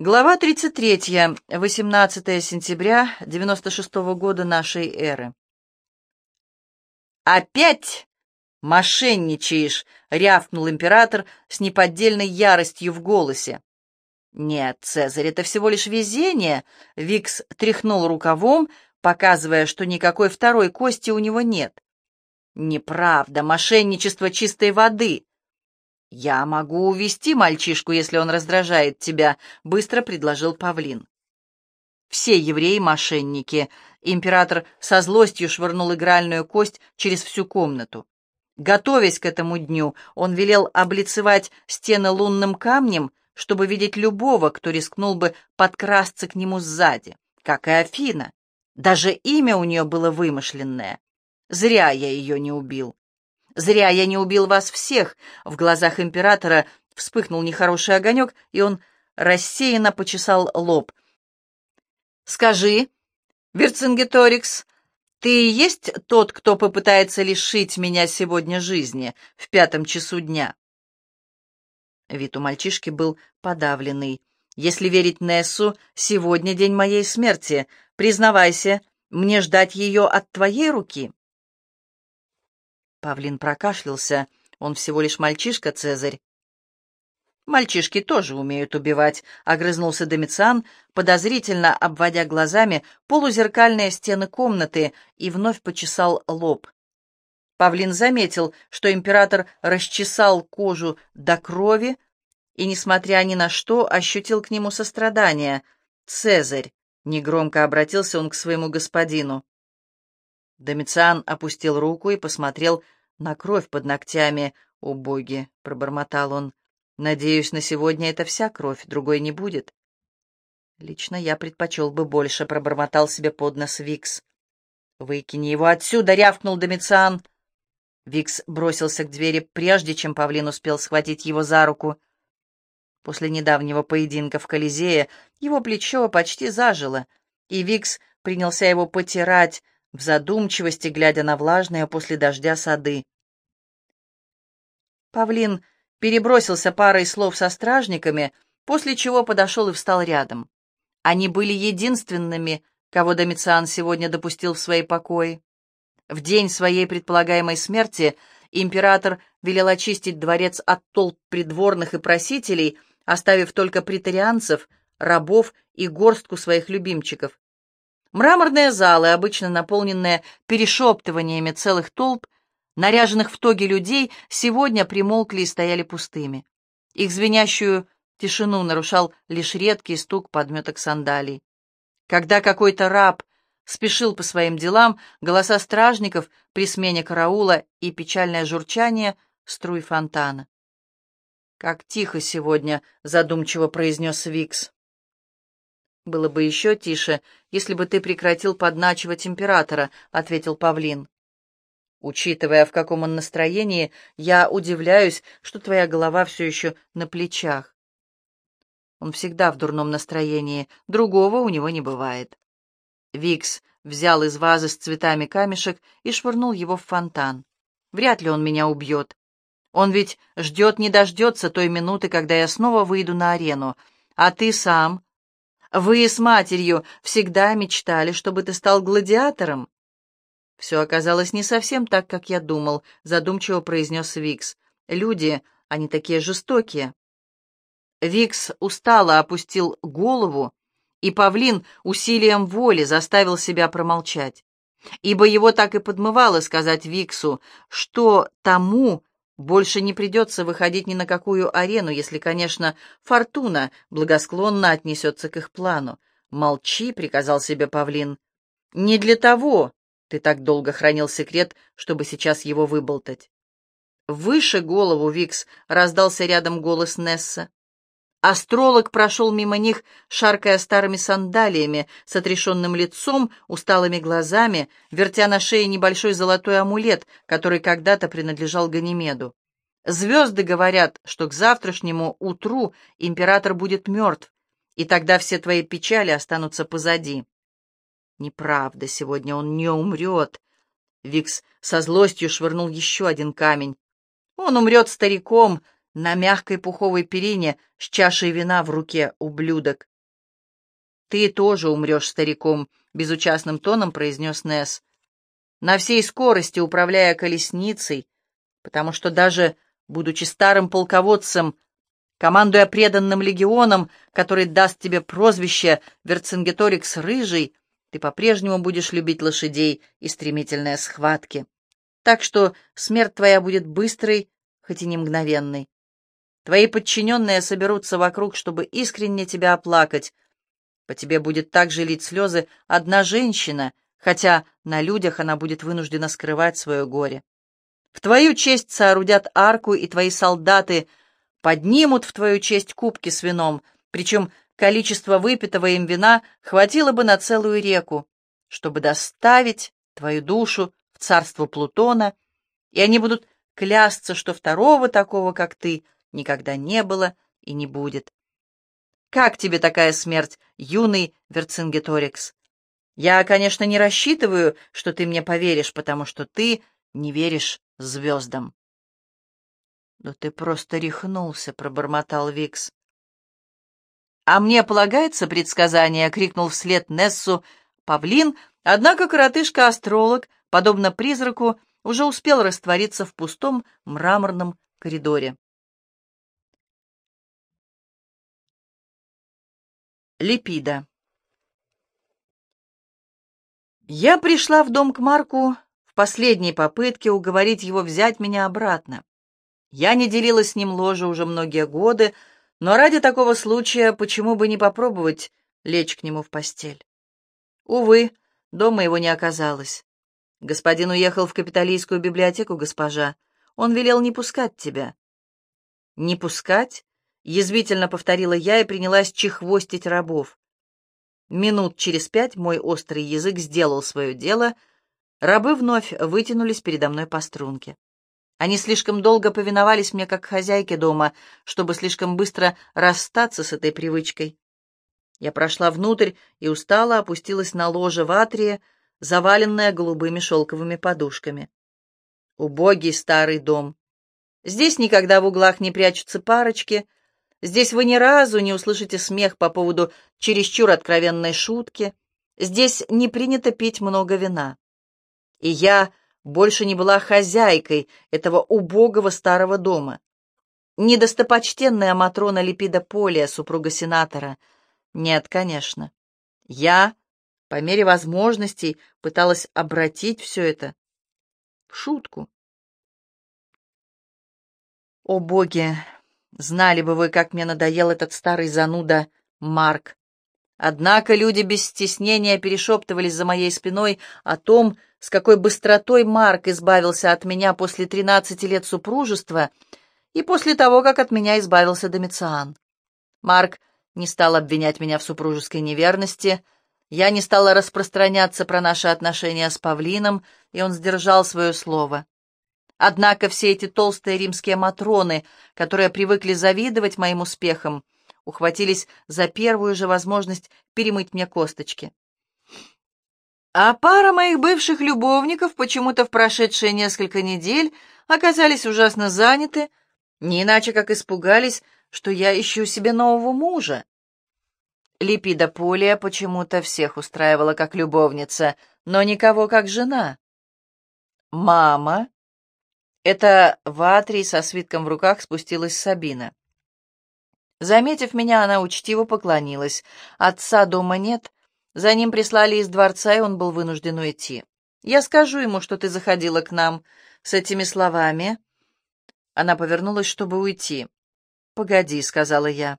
Глава 33. 18 сентября 96 года нашей эры. «Опять мошенничаешь!» — рявкнул император с неподдельной яростью в голосе. «Нет, Цезарь, это всего лишь везение!» — Викс тряхнул рукавом, показывая, что никакой второй кости у него нет. «Неправда, мошенничество чистой воды!» «Я могу увести мальчишку, если он раздражает тебя», — быстро предложил Павлин. «Все евреи — мошенники». Император со злостью швырнул игральную кость через всю комнату. Готовясь к этому дню, он велел облицевать стены лунным камнем, чтобы видеть любого, кто рискнул бы подкрасться к нему сзади, как и Афина. Даже имя у нее было вымышленное. Зря я ее не убил. Зря я не убил вас всех!» В глазах императора вспыхнул нехороший огонек, и он рассеянно почесал лоб. «Скажи, Верцингеторикс, ты и есть тот, кто попытается лишить меня сегодня жизни в пятом часу дня?» Вид у мальчишки был подавленный. «Если верить Нессу, сегодня день моей смерти. Признавайся, мне ждать ее от твоей руки?» Павлин прокашлялся. Он всего лишь мальчишка, Цезарь. «Мальчишки тоже умеют убивать», — огрызнулся Домициан, подозрительно обводя глазами полузеркальные стены комнаты и вновь почесал лоб. Павлин заметил, что император расчесал кожу до крови и, несмотря ни на что, ощутил к нему сострадание. «Цезарь!» — негромко обратился он к своему господину. Домициан опустил руку и посмотрел на кровь под ногтями. «О, боги!» — пробормотал он. «Надеюсь, на сегодня это вся кровь, другой не будет». «Лично я предпочел бы больше», — пробормотал себе под нос Викс. «Выкини его отсюда!» — рявкнул Домициан. Викс бросился к двери, прежде чем Павлин успел схватить его за руку. После недавнего поединка в Колизее его плечо почти зажило, и Викс принялся его потирать, в задумчивости, глядя на влажные после дождя сады. Павлин перебросился парой слов со стражниками, после чего подошел и встал рядом. Они были единственными, кого Домициан сегодня допустил в свои покои. В день своей предполагаемой смерти император велел очистить дворец от толп придворных и просителей, оставив только претарианцев, рабов и горстку своих любимчиков. Мраморные залы, обычно наполненные перешептываниями целых толп, наряженных в тоги людей, сегодня примолкли и стояли пустыми. Их звенящую тишину нарушал лишь редкий стук подметок сандалий. Когда какой-то раб спешил по своим делам, голоса стражников при смене караула и печальное журчание струй фонтана. «Как тихо сегодня», — задумчиво произнес Викс. «Было бы еще тише, если бы ты прекратил подначивать императора», — ответил Павлин. «Учитывая, в каком он настроении, я удивляюсь, что твоя голова все еще на плечах». Он всегда в дурном настроении, другого у него не бывает. Викс взял из вазы с цветами камешек и швырнул его в фонтан. «Вряд ли он меня убьет. Он ведь ждет не дождется той минуты, когда я снова выйду на арену. А ты сам вы с матерью всегда мечтали, чтобы ты стал гладиатором?» «Все оказалось не совсем так, как я думал», — задумчиво произнес Викс. «Люди, они такие жестокие». Викс устало опустил голову, и павлин усилием воли заставил себя промолчать, ибо его так и подмывало сказать Виксу, что тому больше не придется выходить ни на какую арену, если, конечно, фортуна благосклонно отнесется к их плану. «Молчи», — приказал себе павлин. «Не для того ты так долго хранил секрет, чтобы сейчас его выболтать». Выше голову Викс раздался рядом голос Несса. Астролог прошел мимо них, шаркая старыми сандалиями, с отрешенным лицом, усталыми глазами, вертя на шее небольшой золотой амулет, который когда-то принадлежал Ганимеду. Звезды говорят, что к завтрашнему утру император будет мертв, и тогда все твои печали останутся позади. Неправда, сегодня он не умрет. Викс со злостью швырнул еще один камень. Он умрет стариком, на мягкой пуховой перине с чашей вина в руке, ублюдок. «Ты тоже умрешь стариком», — безучастным тоном произнес Несс. «На всей скорости, управляя колесницей, потому что даже, будучи старым полководцем, командуя преданным легионом, который даст тебе прозвище Верцингеторикс Рыжий, ты по-прежнему будешь любить лошадей и стремительные схватки. Так что смерть твоя будет быстрой, хоть и не мгновенной. Твои подчиненные соберутся вокруг, чтобы искренне тебя оплакать. По тебе будет также лить слезы одна женщина, хотя на людях она будет вынуждена скрывать свое горе. В твою честь соорудят арку, и твои солдаты поднимут в твою честь кубки с вином, причем количество выпитого им вина хватило бы на целую реку, чтобы доставить твою душу в царство Плутона, и они будут клясться, что второго такого, как ты, — никогда не было и не будет. Как тебе такая смерть, юный Верцингеторикс? Я, конечно, не рассчитываю, что ты мне поверишь, потому что ты не веришь звездам. «Да ты просто рехнулся», — пробормотал Викс. «А мне полагается предсказание», — крикнул вслед Нессу павлин, однако коротышка-астролог, подобно призраку, уже успел раствориться в пустом мраморном коридоре. Липида. Я пришла в дом к Марку последней попытке уговорить его взять меня обратно. Я не делилась с ним ложе уже многие годы, но ради такого случая почему бы не попробовать лечь к нему в постель? Увы, дома его не оказалось. Господин уехал в капиталийскую библиотеку, госпожа. Он велел не пускать тебя. Не пускать? Язвительно повторила я и принялась чехвостить рабов. Минут через пять мой острый язык сделал свое дело, рабы вновь вытянулись передо мной по струнке. Они слишком долго повиновались мне как хозяйке дома, чтобы слишком быстро расстаться с этой привычкой. Я прошла внутрь и устало опустилась на ложе в атрии, заваленное голубыми шелковыми подушками. Убогий старый дом. Здесь никогда в углах не прячутся парочки, Здесь вы ни разу не услышите смех по поводу чересчур откровенной шутки. Здесь не принято пить много вина. И я больше не была хозяйкой этого убогого старого дома. Недостопочтенная Матрона Липида Полия, супруга сенатора. Нет, конечно. Я, по мере возможностей, пыталась обратить все это в шутку. О боги, Знали бы вы, как мне надоел этот старый зануда Марк. Однако люди без стеснения перешептывались за моей спиной о том, с какой быстротой Марк избавился от меня после тринадцати лет супружества и после того, как от меня избавился Домициан. Марк не стал обвинять меня в супружеской неверности, я не стала распространяться про наши отношения с Павлином, и он сдержал свое слово. Однако все эти толстые римские матроны, которые привыкли завидовать моим успехам, ухватились за первую же возможность перемыть мне косточки. А пара моих бывших любовников почему-то в прошедшие несколько недель оказались ужасно заняты, не иначе как испугались, что я ищу себе нового мужа. Липида Полия почему-то всех устраивала как любовница, но никого как жена. Мама это в Атрии со свитком в руках спустилась Сабина. Заметив меня, она учтиво поклонилась. Отца дома нет. За ним прислали из дворца, и он был вынужден уйти. Я скажу ему, что ты заходила к нам. С этими словами она повернулась, чтобы уйти. «Погоди», — сказала я.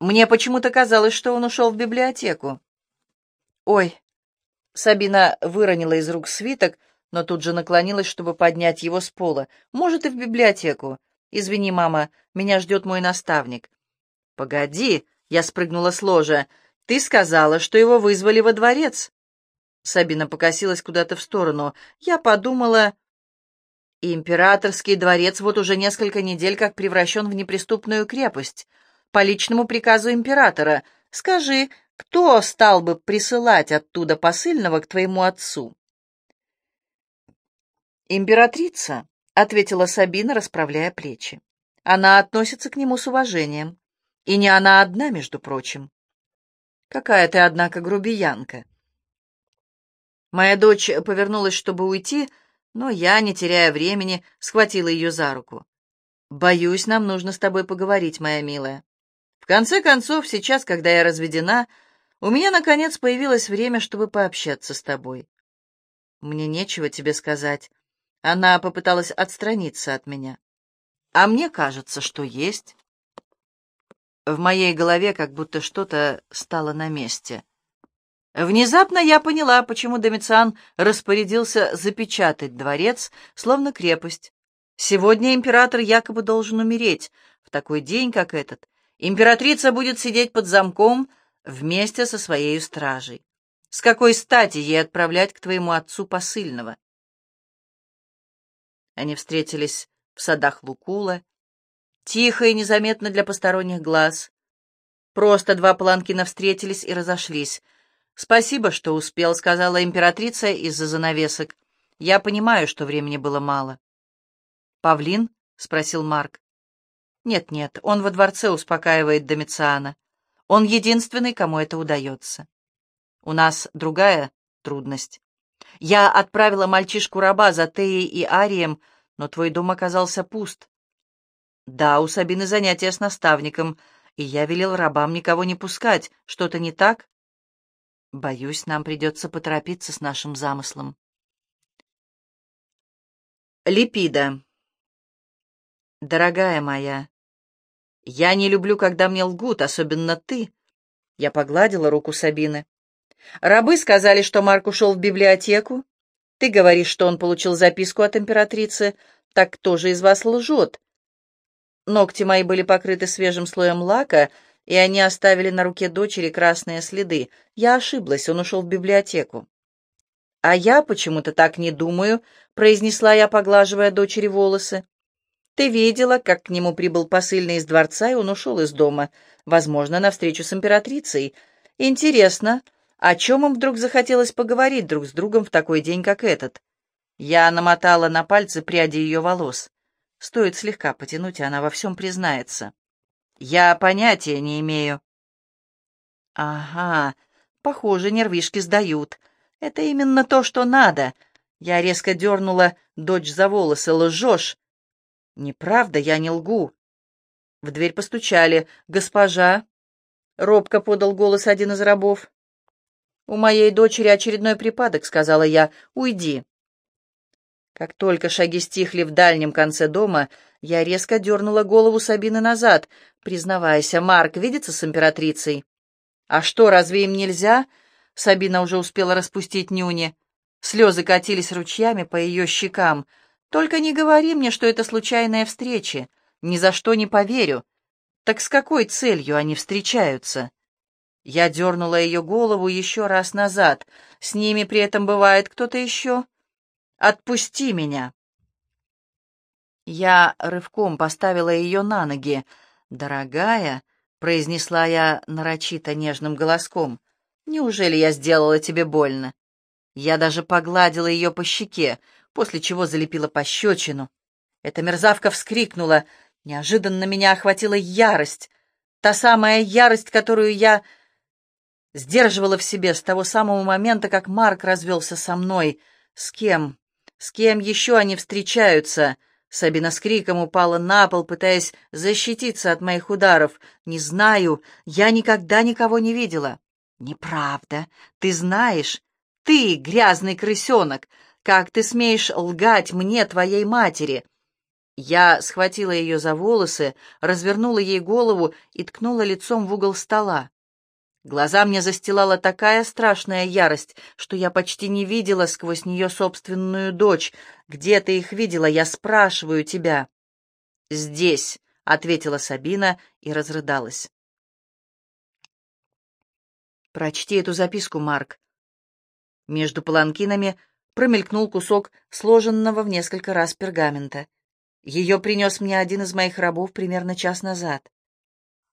«Мне почему-то казалось, что он ушел в библиотеку». «Ой!» Сабина выронила из рук свиток, но тут же наклонилась, чтобы поднять его с пола. «Может, и в библиотеку. Извини, мама, меня ждет мой наставник». «Погоди», — я спрыгнула с ложа. «Ты сказала, что его вызвали во дворец». Сабина покосилась куда-то в сторону. «Я подумала...» «Императорский дворец вот уже несколько недель как превращен в неприступную крепость. По личному приказу императора. Скажи, кто стал бы присылать оттуда посыльного к твоему отцу?» «Императрица», — ответила Сабина, расправляя плечи. «Она относится к нему с уважением. И не она одна, между прочим». Какая ты, однако, грубиянка. Моя дочь повернулась, чтобы уйти, но я, не теряя времени, схватила ее за руку. «Боюсь, нам нужно с тобой поговорить, моя милая. В конце концов, сейчас, когда я разведена, у меня, наконец, появилось время, чтобы пообщаться с тобой. Мне нечего тебе сказать. Она попыталась отстраниться от меня. А мне кажется, что есть. В моей голове как будто что-то стало на месте. Внезапно я поняла, почему Домициан распорядился запечатать дворец, словно крепость. Сегодня император якобы должен умереть. В такой день, как этот, императрица будет сидеть под замком вместе со своей стражей. С какой стати ей отправлять к твоему отцу посыльного? Они встретились в садах Лукула, тихо и незаметно для посторонних глаз. Просто два Паланкина встретились и разошлись — «Спасибо, что успел», — сказала императрица из-за занавесок. «Я понимаю, что времени было мало». «Павлин?» — спросил Марк. «Нет-нет, он во дворце успокаивает Домициана. Он единственный, кому это удается. У нас другая трудность. Я отправила мальчишку-раба за Теей и Арием, но твой дом оказался пуст. Да, у Сабины занятия с наставником, и я велел рабам никого не пускать. Что-то не так?» Боюсь, нам придется поторопиться с нашим замыслом. Липида. Дорогая моя, я не люблю, когда мне лгут, особенно ты. Я погладила руку Сабины. Рабы сказали, что Марк ушел в библиотеку. Ты говоришь, что он получил записку от императрицы. Так кто же из вас лжет? Ногти мои были покрыты свежим слоем лака, и они оставили на руке дочери красные следы. Я ошиблась, он ушел в библиотеку. «А я почему-то так не думаю», — произнесла я, поглаживая дочери волосы. «Ты видела, как к нему прибыл посыльный из дворца, и он ушел из дома, возможно, на встречу с императрицей. Интересно, о чем им вдруг захотелось поговорить друг с другом в такой день, как этот?» Я намотала на пальцы пряди ее волос. Стоит слегка потянуть, и она во всем признается. Я понятия не имею. Ага, похоже, нервишки сдают. Это именно то, что надо. Я резко дернула дочь за волосы. Лжешь. Неправда, я не лгу. В дверь постучали. «Госпожа!» — робко подал голос один из рабов. «У моей дочери очередной припадок», — сказала я. «Уйди». Как только шаги стихли в дальнем конце дома, я резко дернула голову Сабины назад. «Признавайся, Марк видится с императрицей?» «А что, разве им нельзя?» Сабина уже успела распустить нюни. Слезы катились ручьями по ее щекам. «Только не говори мне, что это случайная встреча. Ни за что не поверю. Так с какой целью они встречаются?» Я дернула ее голову еще раз назад. «С ними при этом бывает кто-то еще?» «Отпусти меня!» Я рывком поставила ее на ноги. «Дорогая», — произнесла я нарочито нежным голоском, — «неужели я сделала тебе больно?» Я даже погладила ее по щеке, после чего залепила пощечину. Эта мерзавка вскрикнула. Неожиданно меня охватила ярость. Та самая ярость, которую я сдерживала в себе с того самого момента, как Марк развелся со мной. С кем? С кем еще они встречаются?» Сабина с криком упала на пол, пытаясь защититься от моих ударов. «Не знаю, я никогда никого не видела». «Неправда. Ты знаешь. Ты, грязный крысенок, как ты смеешь лгать мне, твоей матери?» Я схватила ее за волосы, развернула ей голову и ткнула лицом в угол стола. Глаза мне застилала такая страшная ярость, что я почти не видела сквозь нее собственную дочь. «Где ты их видела? Я спрашиваю тебя». «Здесь», — ответила Сабина и разрыдалась. «Прочти эту записку, Марк». Между паланкинами промелькнул кусок сложенного в несколько раз пергамента. Ее принес мне один из моих рабов примерно час назад.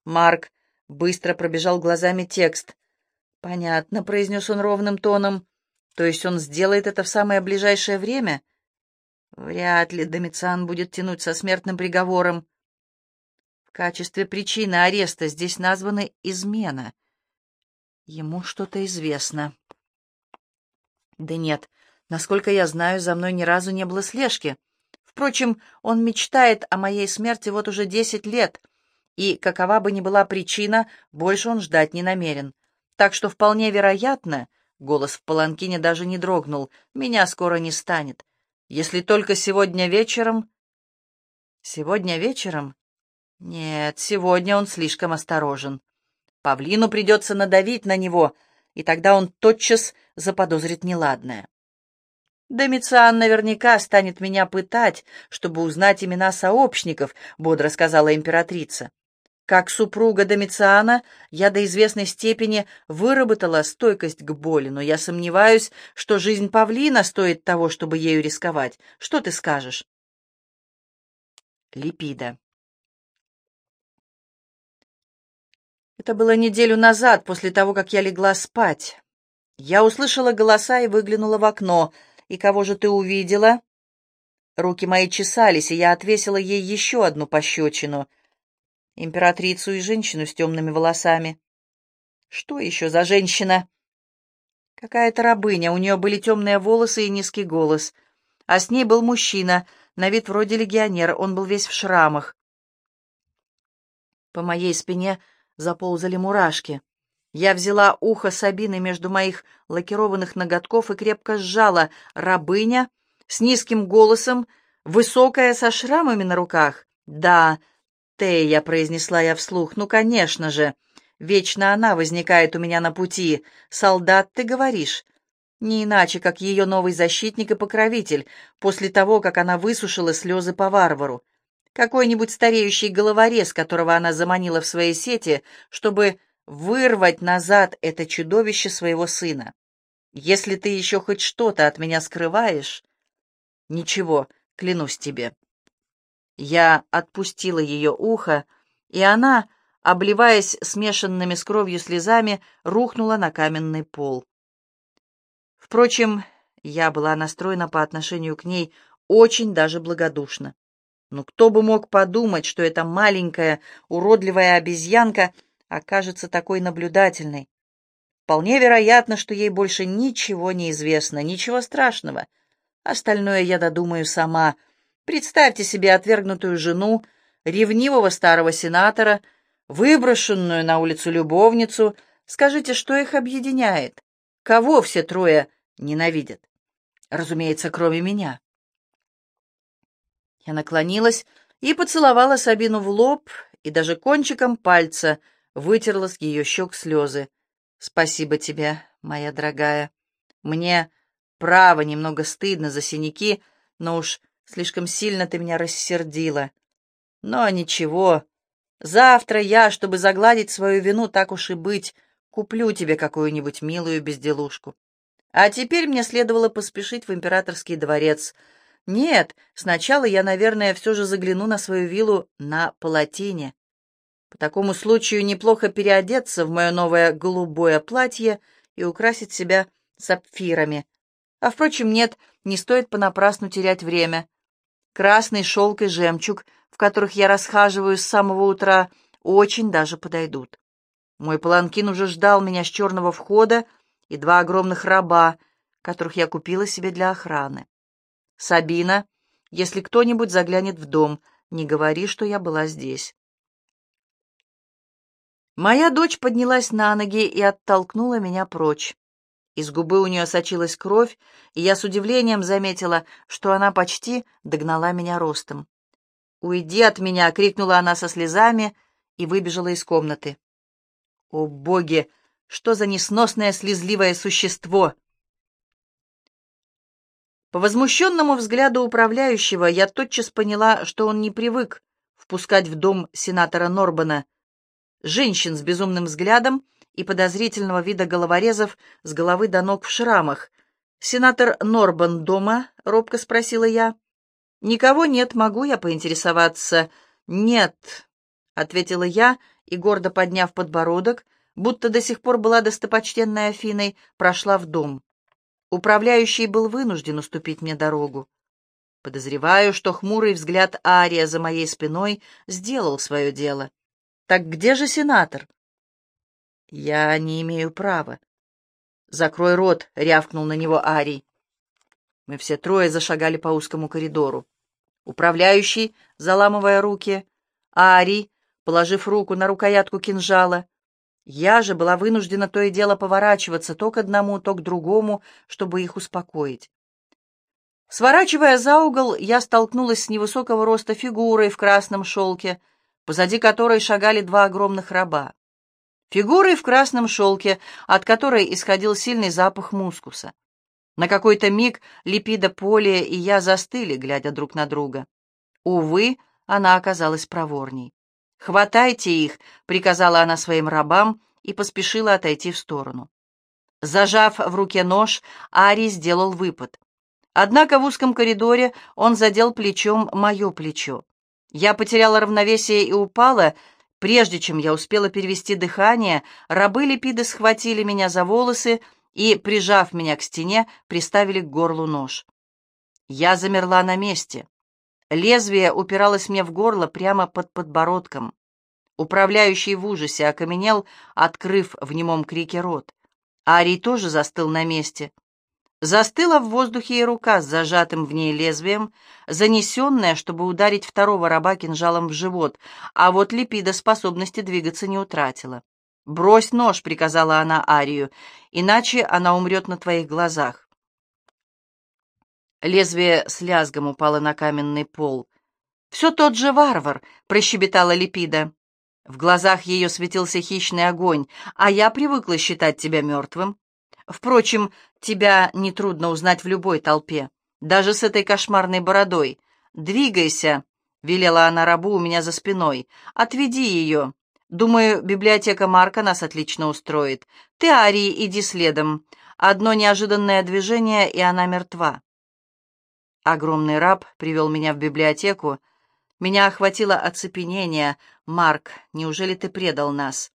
Марк Быстро пробежал глазами текст. «Понятно», — произнес он ровным тоном. «То есть он сделает это в самое ближайшее время?» «Вряд ли Домициан будет тянуть со смертным приговором». В качестве причины ареста здесь названы измена. Ему что-то известно. Да нет, насколько я знаю, за мной ни разу не было слежки. Впрочем, он мечтает о моей смерти вот уже десять лет, и, какова бы ни была причина, больше он ждать не намерен. Так что вполне вероятно, голос в паланкине даже не дрогнул, меня скоро не станет. Если только сегодня вечером... Сегодня вечером? Нет, сегодня он слишком осторожен. Павлину придется надавить на него, и тогда он тотчас заподозрит неладное. «Домициан наверняка станет меня пытать, чтобы узнать имена сообщников», — бодро сказала императрица. Как супруга Домициана я до известной степени выработала стойкость к боли, но я сомневаюсь, что жизнь павлина стоит того, чтобы ею рисковать. Что ты скажешь? Липида. Это было неделю назад, после того, как я легла спать. Я услышала голоса и выглянула в окно. «И кого же ты увидела?» Руки мои чесались, и я отвесила ей еще одну пощечину — императрицу и женщину с темными волосами. Что еще за женщина? Какая-то рабыня, у нее были темные волосы и низкий голос. А с ней был мужчина, на вид вроде легионер, он был весь в шрамах. По моей спине заползали мурашки. Я взяла ухо Сабины между моих лакированных ноготков и крепко сжала. Рабыня с низким голосом, высокая, со шрамами на руках. Да, Тея», — произнесла я вслух, — «ну, конечно же. Вечно она возникает у меня на пути. Солдат, ты говоришь?» Не иначе, как ее новый защитник и покровитель, после того, как она высушила слезы по варвару. Какой-нибудь стареющий головорез, которого она заманила в свои сети, чтобы вырвать назад это чудовище своего сына. Если ты еще хоть что-то от меня скрываешь... Ничего, клянусь тебе. Я отпустила ее ухо, и она, обливаясь смешанными с кровью слезами, рухнула на каменный пол. Впрочем, я была настроена по отношению к ней очень даже благодушно. Но кто бы мог подумать, что эта маленькая, уродливая обезьянка окажется такой наблюдательной. Вполне вероятно, что ей больше ничего не известно, ничего страшного. Остальное я додумаю сама — Представьте себе отвергнутую жену, ревнивого старого сенатора, выброшенную на улицу любовницу. Скажите, что их объединяет? Кого все трое ненавидят? Разумеется, кроме меня. Я наклонилась и поцеловала Сабину в лоб, и даже кончиком пальца вытерла с ее щек слезы. «Спасибо тебе, моя дорогая. Мне, право, немного стыдно за синяки, но уж Слишком сильно ты меня рассердила. Но ничего. Завтра я, чтобы загладить свою вину, так уж и быть, куплю тебе какую-нибудь милую безделушку. А теперь мне следовало поспешить в императорский дворец. Нет, сначала я, наверное, все же загляну на свою виллу на Палатине. По такому случаю неплохо переодеться в мое новое голубое платье и украсить себя сапфирами. А, впрочем, нет, не стоит понапрасну терять время. Красный шелк и жемчуг, в которых я расхаживаю с самого утра, очень даже подойдут. Мой паланкин уже ждал меня с черного входа и два огромных раба, которых я купила себе для охраны. Сабина, если кто-нибудь заглянет в дом, не говори, что я была здесь. Моя дочь поднялась на ноги и оттолкнула меня прочь. Из губы у нее сочилась кровь, и я с удивлением заметила, что она почти догнала меня ростом. «Уйди от меня!» — крикнула она со слезами и выбежала из комнаты. «О, боги! Что за несносное слезливое существо!» По возмущенному взгляду управляющего я тотчас поняла, что он не привык впускать в дом сенатора Норбана женщин с безумным взглядом и подозрительного вида головорезов с головы до ног в шрамах. «Сенатор Норбан дома?» — робко спросила я. «Никого нет, могу я поинтересоваться?» «Нет», — ответила я, и, гордо подняв подбородок, будто до сих пор была достопочтенной Афиной, прошла в дом. Управляющий был вынужден уступить мне дорогу. Подозреваю, что хмурый взгляд Ария за моей спиной сделал свое дело. «Так где же сенатор?» «Я не имею права». «Закрой рот», — рявкнул на него Арий. Мы все трое зашагали по узкому коридору. Управляющий, заламывая руки, Арий, положив руку на рукоятку кинжала. Я же была вынуждена то и дело поворачиваться то к одному, то к другому, чтобы их успокоить. Сворачивая за угол, я столкнулась с невысокого роста фигурой в красном шелке, позади которой шагали два огромных раба. Фигурой в красном шелке, от которой исходил сильный запах мускуса. На какой-то миг Липида Полия и я застыли, глядя друг на друга. Увы, она оказалась проворней. «Хватайте их!» — приказала она своим рабам и поспешила отойти в сторону. Зажав в руке нож, Ари сделал выпад. Однако в узком коридоре он задел плечом мое плечо. Я потеряла равновесие и упала. Прежде чем я успела перевести дыхание, рабы Липиды схватили меня за волосы и, прижав меня к стене, приставили к горлу нож. Я замерла на месте. Лезвие упиралось мне в горло прямо под подбородком. Управляющий в ужасе окаменел, открыв в немом крике рот. Арий тоже застыл на месте. Застыла в воздухе и рука с зажатым в ней лезвием, занесенная, чтобы ударить второго раба кинжалом в живот, а вот Липида способности двигаться не утратила. «Брось нож», — приказала она Арию, — «иначе она умрет на твоих глазах». Лезвие с лязгом упало на каменный пол. «Все тот же варвар», — прощебетала Липида. В глазах ее светился хищный огонь, а я привыкла считать тебя мертвым. Впрочем, тебя нетрудно узнать в любой толпе, даже с этой кошмарной бородой. «Двигайся!» — велела она рабу у меня за спиной. «Отведи ее. Думаю, библиотека Марка нас отлично устроит. Ты, Арий, иди следом. Одно неожиданное движение, и она мертва». Огромный раб привел меня в библиотеку. Меня охватило оцепенение. «Марк, неужели ты предал нас?»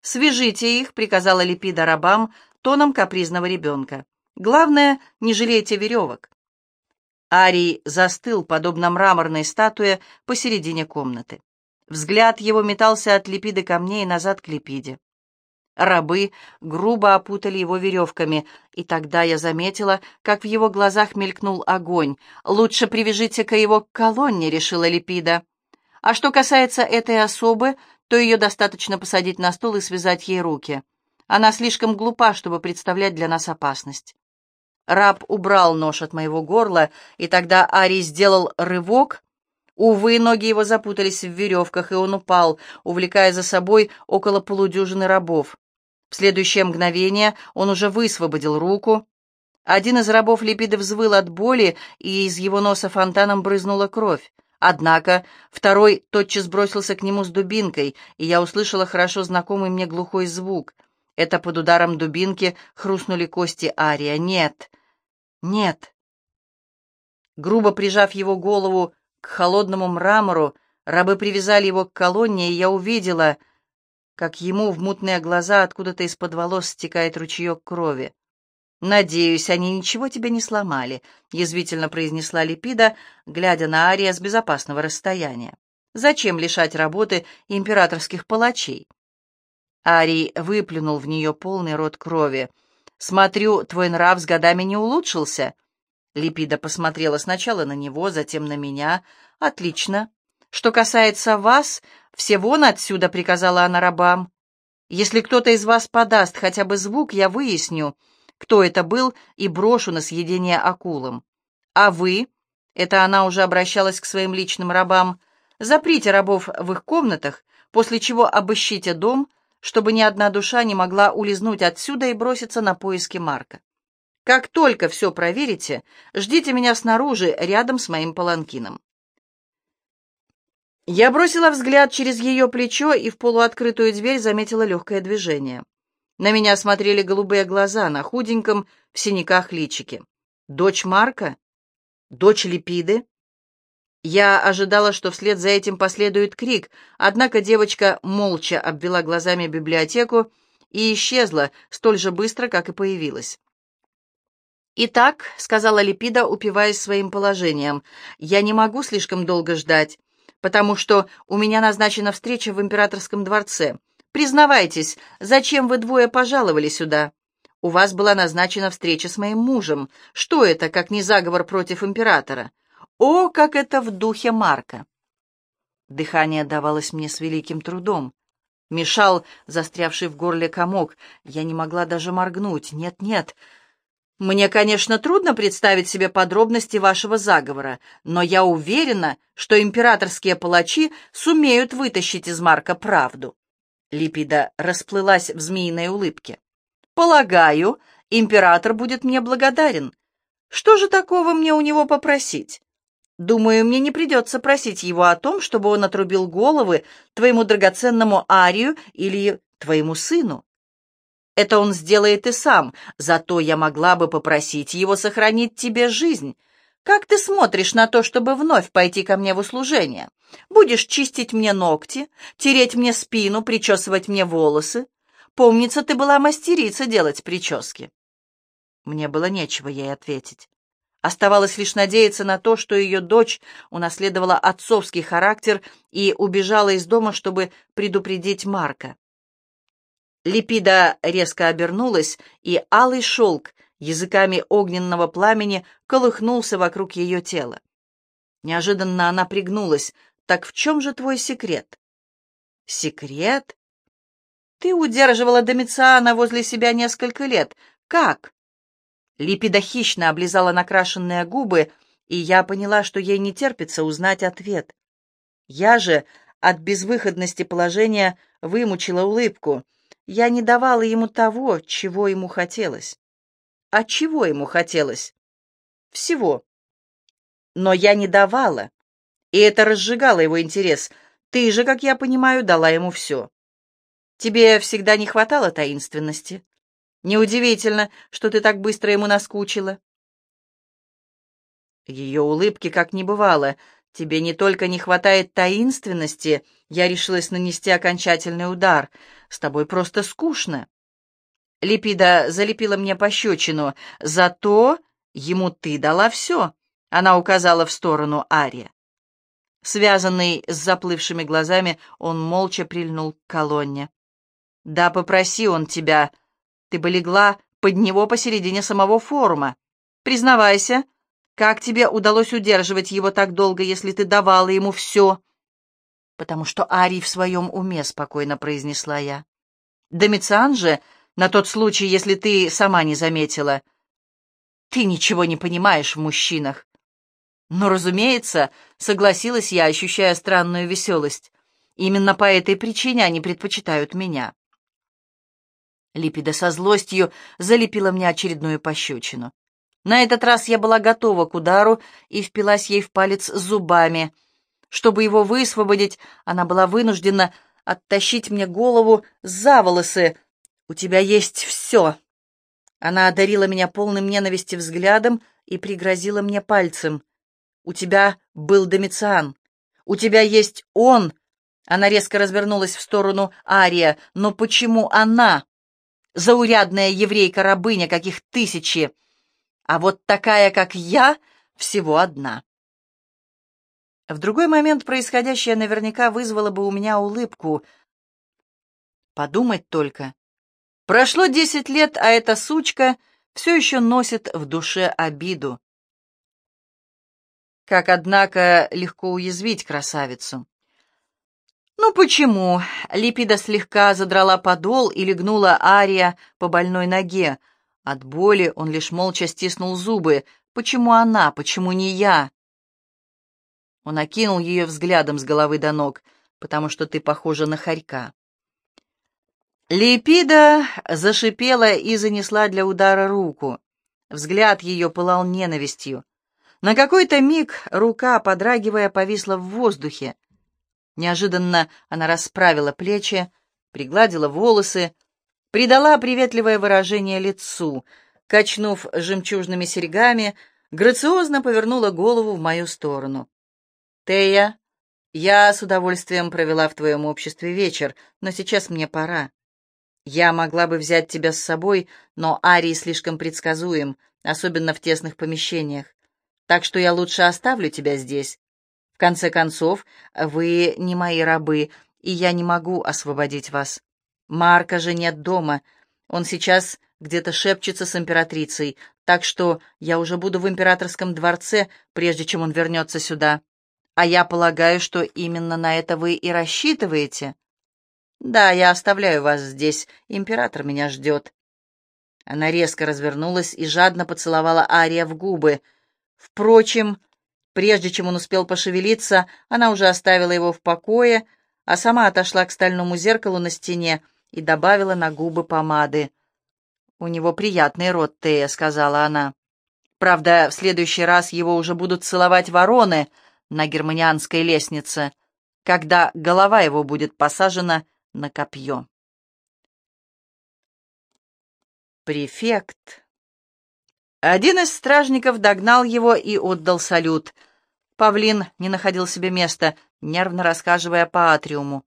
«Свяжите их», — приказала Липида рабам, — тоном капризного ребенка. Главное, не жалейте веревок. Арий застыл, подобно мраморной статуе, посередине комнаты. Взгляд его метался от липиды камней назад к липиде. Рабы грубо опутали его веревками, и тогда я заметила, как в его глазах мелькнул огонь. «Лучше привяжите-ка его к колонне», — решила Липида. «А что касается этой особы, то ее достаточно посадить на стол и связать ей руки. Она слишком глупа, чтобы представлять для нас опасность. Раб убрал нож от моего горла, и тогда Ари сделал рывок. Увы, ноги его запутались в веревках, и он упал, увлекая за собой около полудюжины рабов. В следующее мгновение он уже высвободил руку. Один из рабов Липиды взвыл от боли, и из его носа фонтаном брызнула кровь. Однако второй тотчас бросился к нему с дубинкой, и я услышала хорошо знакомый мне глухой звук — это под ударом дубинки хрустнули кости Ария. «Нет! Нет!» Грубо прижав его голову к холодному мрамору, рабы привязали его к колонне, и я увидела, как ему в мутные глаза откуда-то из-под волос стекает ручеек крови. «Надеюсь, они ничего тебе не сломали», — язвительно произнесла Липида, глядя на Ария с безопасного расстояния. «Зачем лишать работы императорских палачей?» Арий выплюнул в нее полный рот крови. «Смотрю, твой нрав с годами не улучшился». Липида посмотрела сначала на него, затем на меня. «Отлично. Что касается вас, все вон отсюда», — приказала она рабам. «Если кто-то из вас подаст хотя бы звук, я выясню, кто это был, и брошу на съедение акулам. А вы...» — это она уже обращалась к своим личным рабам. «Заприте рабов в их комнатах, после чего обыщите дом», — чтобы ни одна душа не могла улизнуть отсюда и броситься на поиски Марка. Как только все проверите, ждите меня снаружи, рядом с моим паланкином. Я бросила взгляд через ее плечо и в полуоткрытую дверь заметила легкое движение. На меня смотрели голубые глаза на худеньком, в синяках личике. Дочь Марка? Дочь Липиды? Я ожидала, что вслед за этим последует крик, однако девочка молча обвела глазами библиотеку и исчезла столь же быстро, как и появилась. «Итак», — сказала Липида, упиваясь своим положением, — «я не могу слишком долго ждать, потому что у меня назначена встреча в императорском дворце. Признавайтесь, зачем вы двое пожаловали сюда? У вас была назначена встреча с моим мужем. Что это, как не заговор против императора? О, как это в духе Марка!» Дыхание давалось мне с великим трудом. Мешал застрявший в горле комок. Я не могла даже моргнуть. «Нет-нет, мне, конечно, трудно представить себе подробности вашего заговора, но я уверена, что императорские палачи сумеют вытащить из Марка правду. Липида расплылась в змеиной улыбке. Полагаю, император будет мне благодарен. Что же такого мне у него попросить? Думаю, мне не придется просить его о том, чтобы он отрубил головы твоему драгоценному Арию или твоему сыну. Это он сделает и сам, зато я могла бы попросить его сохранить тебе жизнь. Как ты смотришь на то, чтобы вновь пойти ко мне в услужение? Будешь чистить мне ногти, тереть мне спину, причесывать мне волосы? Помнится, ты была мастерица делать прически. Мне было нечего ей ответить. Оставалось лишь надеяться на то, что ее дочь унаследовала отцовский характер и убежала из дома, чтобы предупредить Марка. Липида резко обернулась, и алый шелк языками огненного пламени колыхнулся вокруг ее тела. Неожиданно она пригнулась. «Так в чем же твой секрет?» «Секрет?» «Ты удерживала Домициана возле себя несколько лет. Как?» Липида хищно облизала накрашенные губы, и я поняла, что ей не терпится узнать ответ. Я же от безвыходности положения вымучила улыбку — я не давала ему того, чего ему хотелось. А чего ему хотелось? Всего. Но я не давала, и это разжигало его интерес. Ты же, как я понимаю, дала ему все. Тебе всегда не хватало таинственности. Неудивительно, что ты так быстро ему наскучила. Ее улыбки как не бывало. Тебе не только не хватает таинственности, я решилась нанести окончательный удар — с тобой просто скучно. Липида залепила мне пощечину. Зато ему ты дала все. Она указала в сторону Ария. Связанный с заплывшими глазами, он молча прильнул к колонне. «Да попроси он тебя. Ты бы легла под него посередине самого форума. Признавайся, как тебе удалось удерживать его так долго, если ты давала ему все?» потому что Арий в своем уме, — спокойно произнесла я. Домициан же, на тот случай, если ты сама не заметила, ты ничего не понимаешь в мужчинах. Но, разумеется, согласилась я, ощущая странную веселость. Именно по этой причине они предпочитают меня. Липида со злостью залепила мне очередную пощечину. На этот раз я была готова к удару и впилась ей в палец зубами — чтобы его высвободить, она была вынуждена оттащить мне голову за волосы. «У тебя есть все!» Она одарила меня полным ненависти взглядом и пригрозила мне пальцем. «У тебя был Домициан. У тебя есть он!» Она резко развернулась в сторону Ария. «Но почему она? Заурядная еврейка-рабыня, каких тысячи! А вот такая, как я, всего одна!» В другой момент происходящее наверняка вызвало бы у меня улыбку. Подумать только. Прошло десять лет, а эта сучка все еще носит в душе обиду. Как, однако, легко уязвить красавицу. «Ну почему?» — Липида слегка задрала подол и легнула Ария по больной ноге. От боли он лишь молча стиснул зубы. «Почему она? Почему не я?» Он окинул ее взглядом с головы до ног, потому что ты похожа на хорька. Лепида зашипела и занесла для удара руку. Взгляд ее пылал ненавистью. На какой-то миг рука, подрагивая, повисла в воздухе. Неожиданно она расправила плечи, пригладила волосы, придала приветливое выражение лицу, качнув жемчужными серьгами, грациозно повернула голову в мою сторону. «Тея, я с удовольствием провела в твоем обществе вечер, но сейчас мне пора. Я могла бы взять тебя с собой, но Арий слишком предсказуем, особенно в тесных помещениях. Так что я лучше оставлю тебя здесь. Конце концов, вы не мои рабы, и я не могу освободить вас. Марка же нет дома. Он сейчас где-то шепчется с императрицей, так что я уже буду в императорском дворце, прежде чем он вернется сюда. А я полагаю, что именно на это вы и рассчитываете. Да, я оставляю вас здесь, император меня ждет. Она резко развернулась и жадно поцеловала Ария в губы. Впрочем, прежде чем он успел пошевелиться, она уже оставила его в покое, а сама отошла к стальному зеркалу на стене и добавила на губы помады. «У него приятный рот, Тея», — сказала она. «Правда, в следующий раз его уже будут целовать вороны на германианской лестнице, когда голова его будет посажена на копье». Префект. Один из стражников догнал его и отдал салют. Павлин не находил себе места, нервно расхаживая по атриуму.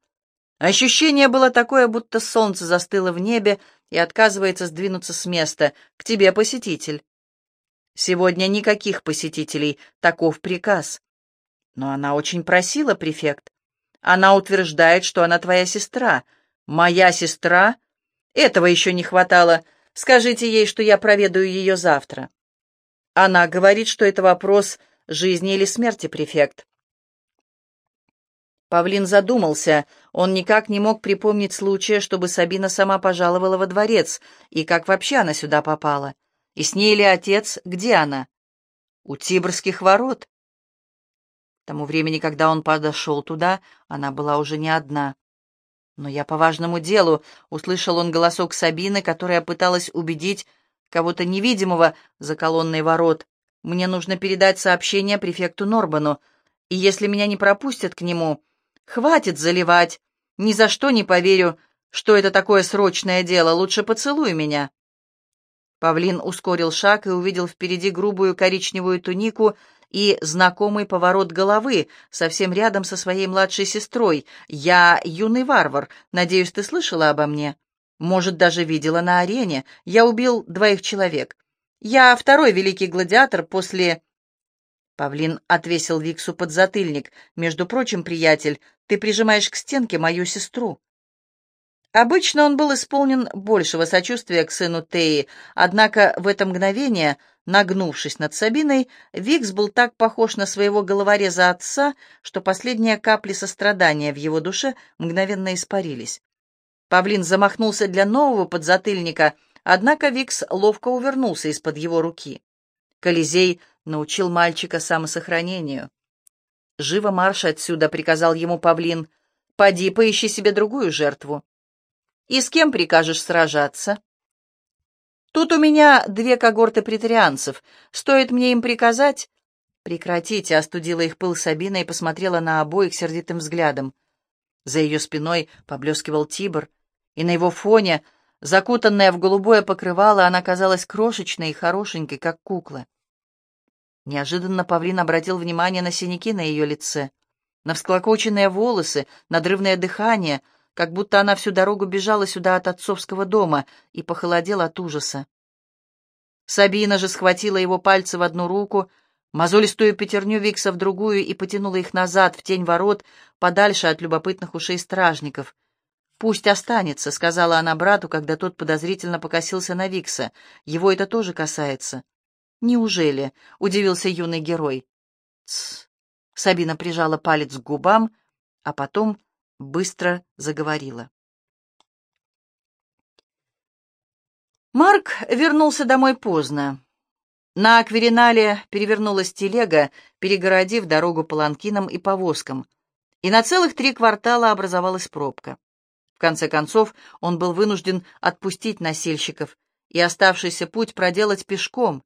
Ощущение было такое, будто солнце застыло в небе и отказывается сдвинуться с места. К тебе посетитель. Сегодня никаких посетителей, таков приказ. Но она очень просила, префект. Она утверждает, что она твоя сестра. Моя сестра? Этого еще не хватало. Скажите ей, что я проведаю ее завтра. Она говорит, что это вопрос жизни или смерти, префект. Павлин задумался. Он никак не мог припомнить случая, чтобы Сабина сама пожаловала во дворец, и как вообще она сюда попала. И с ней ли отец? Где она? У Тибрских ворот. К тому времени, когда он подошел туда, она была уже не одна. Но я по важному делу, услышал он голосок Сабины, которая пыталась убедить кого-то невидимого за колонной ворот. Мне нужно передать сообщение префекту Норбану, и если меня не пропустят к нему, Хватит заливать. Ни за что не поверю, что это такое срочное дело. Лучше поцелуй меня. Павлин ускорил шаг и увидел впереди грубую коричневую тунику и знакомый поворот головы, совсем рядом со своей младшей сестрой. «Я юный варвар. Надеюсь, ты слышала обо мне? Может, даже видела на арене. Я убил двоих человек. Я второй великий гладиатор после Павлин отвесил Виксу под затыльник. «Между прочим, приятель, ты прижимаешь к стенке мою сестру». Обычно он был исполнен большего сочувствия к сыну Теи, однако в это мгновение, нагнувшись над Сабиной, Викс был так похож на своего головореза отца, что последние капли сострадания в его душе мгновенно испарились. Павлин замахнулся для нового подзатыльника, однако Викс ловко увернулся из-под его руки. Колизей научил мальчика самосохранению. «Живо марш отсюда», — приказал ему павлин. «Поди, поищи себе другую жертву». «И с кем прикажешь сражаться?» «Тут у меня две когорты претарианцев. Стоит мне им приказать...» «Прекратите», — остудила их пыл Сабина и посмотрела на обоих сердитым взглядом. За ее спиной поблескивал Тибр, и на его фоне, закутанная в голубое покрывало, она казалась крошечной и хорошенькой, как кукла. Неожиданно павлин обратил внимание на синяки на ее лице, на всклокоченные волосы, надрывное дыхание, как будто она всю дорогу бежала сюда от отцовского дома и похолодел от ужаса. Сабина же схватила его пальцы в одну руку, мозолистую пятерню Викса в другую и потянула их назад, в тень ворот, подальше от любопытных ушей стражников. «Пусть останется», — сказала она брату, когда тот подозрительно покосился на Викса. «Его это тоже касается». «Неужели?» — удивился юный герой. «Тсс!» — Сабина прижала палец к губам, а потом быстро заговорила. Марк вернулся домой поздно. На Аквиринале перевернулась телега, перегородив дорогу паланкинам и повозкам, и на целых три квартала образовалась пробка. В конце концов, он был вынужден отпустить носильщиков и оставшийся путь проделать пешком,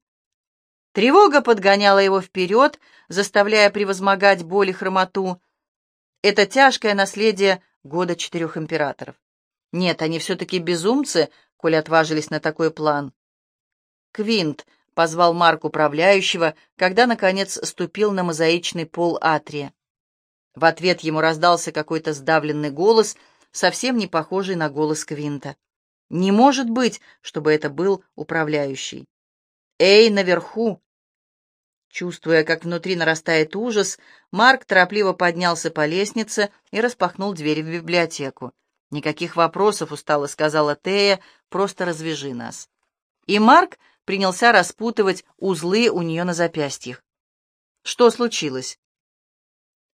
Тревога подгоняла его вперед, заставляя превозмогать боль и хромоту. Это тяжкое наследие года четырех императоров. Нет, они все-таки безумцы, коль отважились на такой план. «Квинт», — позвал Марк управляющего, когда, наконец, ступил на мозаичный пол Атрия. В ответ ему раздался какой-то сдавленный голос, совсем не похожий на голос Квинта. Не может быть, чтобы это был управляющий. «Эй, наверху!» Чувствуя, как внутри нарастает ужас, Марк торопливо поднялся по лестнице и распахнул дверь в библиотеку. «Никаких вопросов», — устало сказала Тея, — «просто развяжи нас». И Марк принялся распутывать узлы у нее на запястьях. «Что случилось?»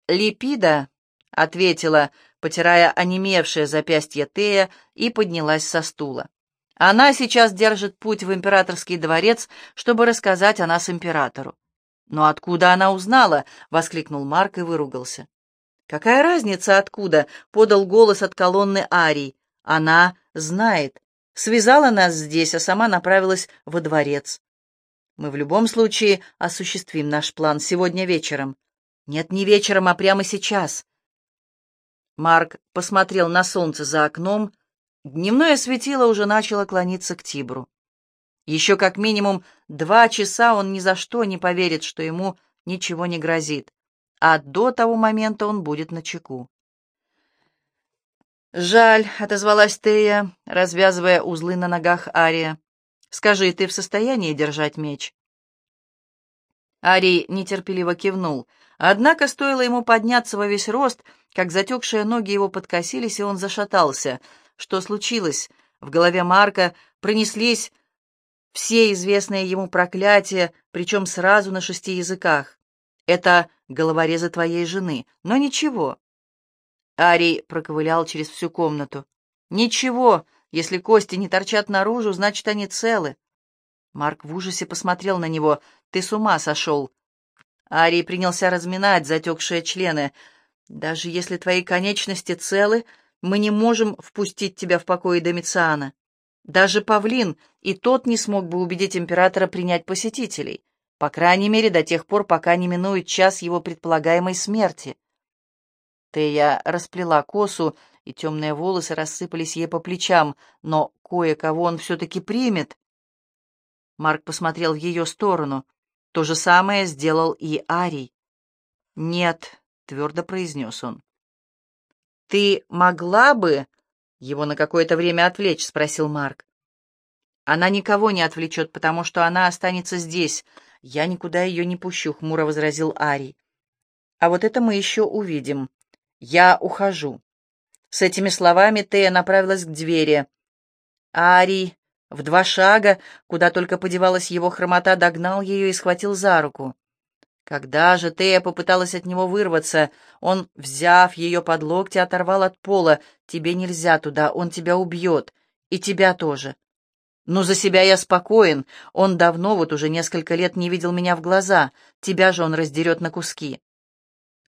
«Липида», — ответила, потирая онемевшее запястье Тея, и поднялась со стула. «Она сейчас держит путь в императорский дворец, чтобы рассказать о нас императору». «Но откуда она узнала?» — воскликнул Марк и выругался. «Какая разница, откуда?» — подал голос от колонны Арий. «Она знает. Связала нас здесь, а сама направилась во дворец. Мы в любом случае осуществим наш план сегодня вечером. Нет, не вечером, а прямо сейчас». Марк посмотрел на солнце за окном. Дневное светило уже начало клониться к Тибру. Еще как минимум два часа он ни за что не поверит, что ему ничего не грозит а до того момента он будет на чеку. «Жаль», — отозвалась Тея, развязывая узлы на ногах Ария. «Скажи, ты в состоянии держать меч?» Арий нетерпеливо кивнул. Однако стоило ему подняться во весь рост, как затекшие ноги его подкосились, и он зашатался. Что случилось? В голове Марка пронеслись все известные ему проклятия, причем сразу на шести языках. Это головорезы твоей жены. Но ничего. Арий проковылял через всю комнату. Ничего, если кости не торчат наружу, значит, они целы. Марк в ужасе посмотрел на него. Ты с ума сошел. Арий принялся разминать затекшие члены. Даже если твои конечности целы, мы не можем впустить тебя в покое Домициана. Даже павлин и тот не смог бы убедить императора принять посетителей. По крайней мере, до тех пор, пока не минует час его предполагаемой смерти. Тея расплела косу, и темные волосы рассыпались ей по плечам, но кое-кого он все-таки примет. Марк посмотрел в ее сторону. То же самое сделал и Арий. «Нет», — твердо произнес он. «Ты могла бы...» Его на какое-то время отвлечь, — спросил Марк. «Она никого не отвлечет, потому что она останется здесь», «Я никуда ее не пущу», — хмуро возразил Арий. «А вот это мы еще увидим. Я ухожу». С этими словами Тея направилась к двери. Арий в два шага, куда только подевалась его хромота, догнал ее и схватил за руку. Когда же Тея попыталась от него вырваться, он, взяв ее под локти, оторвал от пола. «Тебе нельзя туда, он тебя убьет. И тебя тоже. Но за себя я спокоен. Он давно, вот уже несколько лет не видел меня в глаза. Тебя же он раздерет на куски.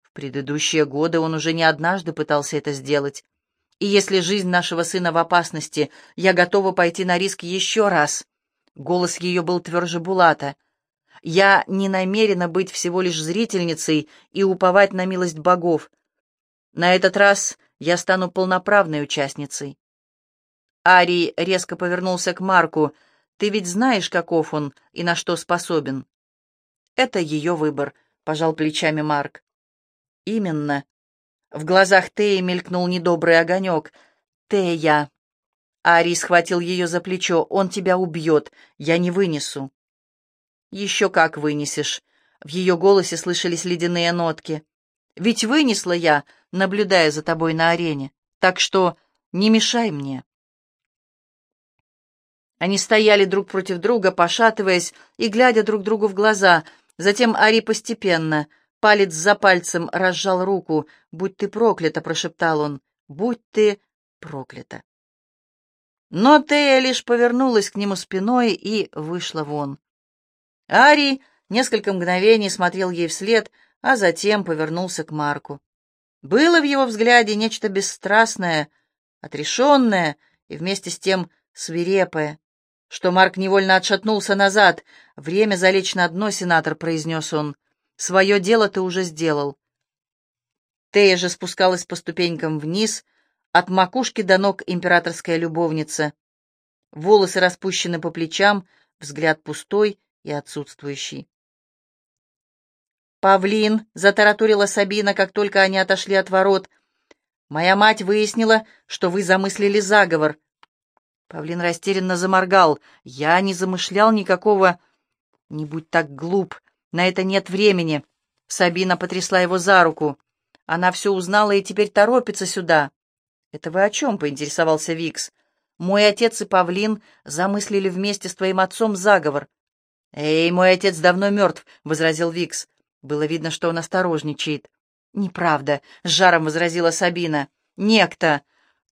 В предыдущие годы он уже не однажды пытался это сделать. И если жизнь нашего сына в опасности, я готова пойти на риск еще раз. Голос ее был тверже Булата. Я не намерена быть всего лишь зрительницей и уповать на милость богов. На этот раз я стану полноправной участницей. Арий резко повернулся к Марку. «Ты ведь знаешь, каков он и на что способен?» «Это ее выбор», — пожал плечами Марк. «Именно». В глазах Теи мелькнул недобрый огонек. «Тея!» Арий схватил ее за плечо. «Он тебя убьет. Я не вынесу». «Еще как вынесешь». В ее голосе слышались ледяные нотки. «Ведь вынесла я, наблюдая за тобой на арене. Так что не мешай мне». Они стояли друг против друга, пошатываясь и глядя друг другу в глаза. Затем Ари постепенно, палец за пальцем, разжал руку. «Будь ты проклята!» — прошептал он. «Будь ты проклята!» Но Тея лишь повернулась к нему спиной и вышла вон. Ари несколько мгновений смотрел ей вслед, а затем повернулся к Марку. Было в его взгляде нечто бесстрастное, отрешенное и вместе с тем свирепое что Марк невольно отшатнулся назад. «Время залечь на дно, сенатор», — произнес он. «Свое дело ты уже сделал». Тея же спускалась по ступенькам вниз, от макушки до ног императорская любовница. Волосы распущены по плечам, взгляд пустой и отсутствующий. «Павлин!» — затараторила Сабина, как только они отошли от ворот. «Моя мать выяснила, что вы замыслили заговор. Павлин растерянно заморгал. «Я не замышлял никакого...» «Не будь так глуп, на это нет времени». Сабина потрясла его за руку. «Она все узнала и теперь торопится сюда». «Это вы о чем?» — поинтересовался Викс. «Мой отец и Павлин замыслили вместе с твоим отцом заговор». «Эй, мой отец давно мертв», — возразил Викс. Было видно, что он осторожничает. «Неправда», — с жаром возразила Сабина. «Некто,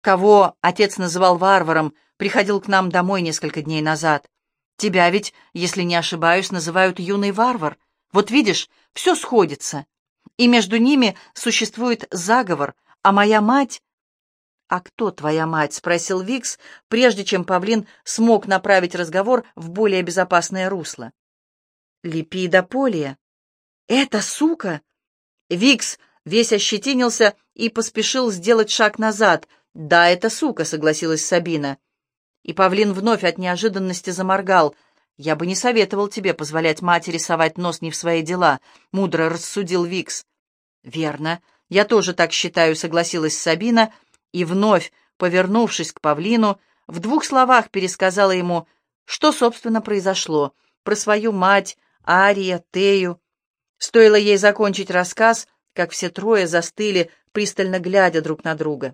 кого отец называл варваром, приходил к нам домой несколько дней назад. Тебя ведь, если не ошибаюсь, называют юный варвар. Вот видишь, все сходится. И между ними существует заговор, а моя мать... «А кто твоя мать?» — спросил Викс, прежде чем павлин смог направить разговор в более безопасное русло. «Липида Полия». «Это сука!» Викс весь ощетинился и поспешил сделать шаг назад. «Да, это сука», — согласилась Сабина. И павлин вновь от неожиданности заморгал. «Я бы не советовал тебе позволять матери совать нос не в свои дела», — мудро рассудил Викс. «Верно, я тоже так считаю», — согласилась Сабина, и вновь, повернувшись к павлину, в двух словах пересказала ему, что, собственно, произошло, про свою мать, Ария, Тею. Стоило ей закончить рассказ, как все трое застыли, пристально глядя друг на друга.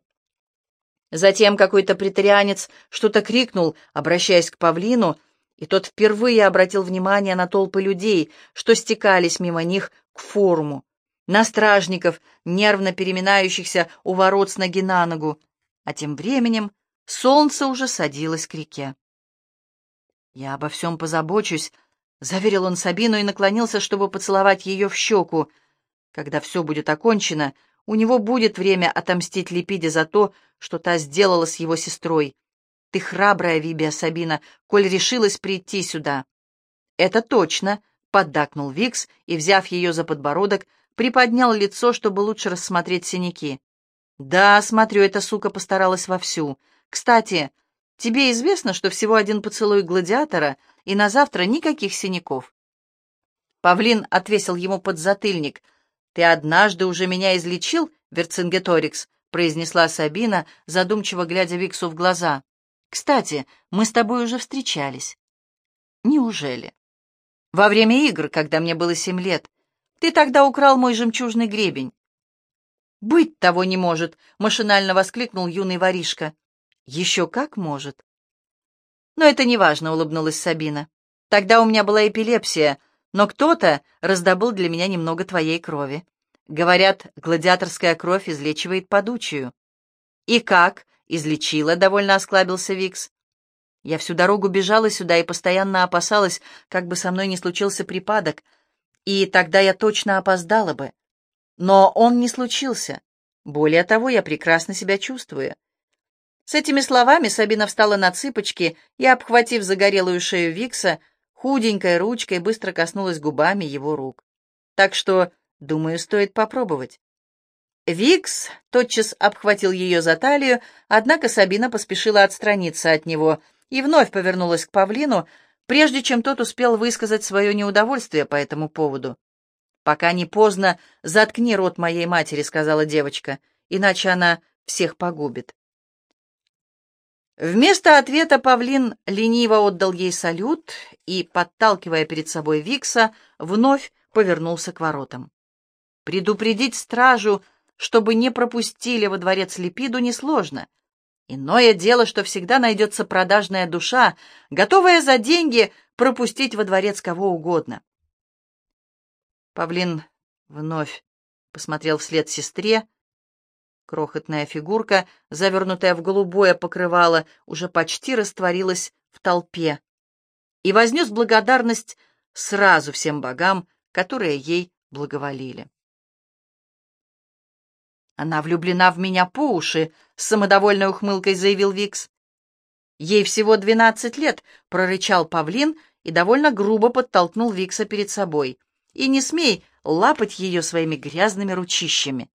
Затем какой-то претарианец что-то крикнул, обращаясь к павлину, и тот впервые обратил внимание на толпы людей, что стекались мимо них к форуму, на стражников, нервно переминающихся у ворот с ноги на ногу, а тем временем солнце уже садилось к реке. «Я обо всем позабочусь», — заверил он Сабину и наклонился, чтобы поцеловать ее в щеку. «Когда все будет окончено, у него будет время отомстить Липиде за то, что та сделала с его сестрой. Ты храбрая, Вибия Сабина, коль решилась прийти сюда. Это точно, — поддакнул Викс и, взяв ее за подбородок, приподнял лицо, чтобы лучше рассмотреть синяки. Да, смотрю, эта сука постаралась вовсю. Кстати, тебе известно, что всего один поцелуй гладиатора, и на завтра никаких синяков. Павлин отвесил ему подзатыльник. «Ты однажды уже меня излечил, Верцингеторикс?» произнесла Сабина, задумчиво глядя Виксу в глаза. «Кстати, мы с тобой уже встречались». «Неужели?» «Во время игр, когда мне было семь лет. Ты тогда украл мой жемчужный гребень». «Быть того не может!» — машинально воскликнул юный воришка. «Еще как может!» «Но это не важно», — улыбнулась Сабина. «Тогда у меня была эпилепсия, но кто-то раздобыл для меня немного твоей крови. Говорят, гладиаторская кровь излечивает подучию. И как? Излечила, довольно осклабился Викс. Я всю дорогу бежала сюда и постоянно опасалась, как бы со мной не случился припадок, и тогда я точно опоздала бы. Но он не случился. Более того, я прекрасно себя чувствую. С этими словами Сабина встала на цыпочки и, обхватив загорелую шею Викса, худенькой ручкой быстро коснулась губами его рук. Так что Думаю, стоит попробовать. Викс тотчас обхватил ее за талию, однако Сабина поспешила отстраниться от него и вновь повернулась к павлину, прежде чем тот успел высказать свое неудовольствие по этому поводу. «Пока не поздно, заткни рот моей матери», — сказала девочка, «иначе она всех погубит». Вместо ответа павлин лениво отдал ей салют и, подталкивая перед собой Викса, вновь повернулся к воротам. Предупредить стражу, чтобы не пропустили во дворец Липиду, несложно. Иное дело, что всегда найдется продажная душа, готовая за деньги пропустить во дворец кого угодно. Павлин вновь посмотрел вслед сестре. Крохотная фигурка, завернутая в голубое покрывало, уже почти растворилась в толпе и вознес благодарность сразу всем богам, которые ей благоволили. «Она влюблена в меня по уши», — с самодовольной ухмылкой заявил Викс. «Ей всего двенадцать лет», — прорычал павлин и довольно грубо подтолкнул Викса перед собой. «И не смей лапать ее своими грязными ручищами».